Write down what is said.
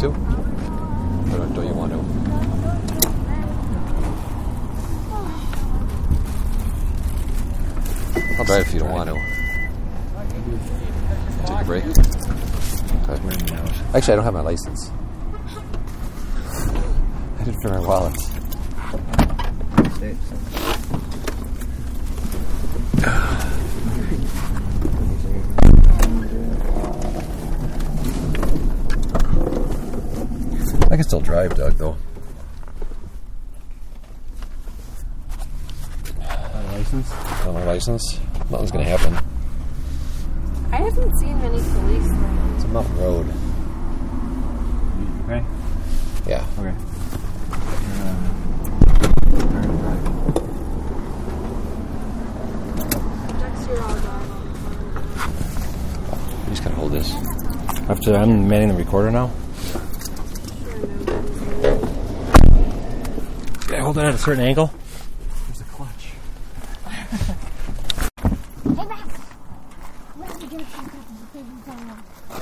to? Or don't, you want to? I'll drive if you don't want to. Take a break. Okay. Actually, I don't have my license. I didn't for my wallet. I can still drive, Doug, though. license? On my license, nothing's gonna happen. I haven't seen many police. there. It's a mountain road. Okay. Yeah. Okay. Dexter all died. You just gotta hold this. After I'm manning the recorder now. hold it at a certain angle. There's a clutch.